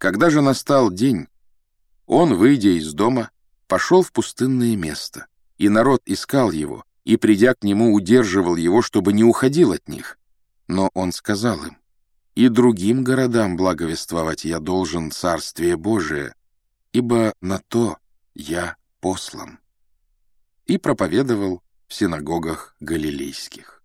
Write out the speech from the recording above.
Когда же настал день, он, выйдя из дома, пошел в пустынное место, и народ искал его, и, придя к нему, удерживал его, чтобы не уходил от них. Но он сказал им, «И другим городам благовествовать я должен Царствие Божие, ибо на то я послан». И проповедовал в синагогах галилейских.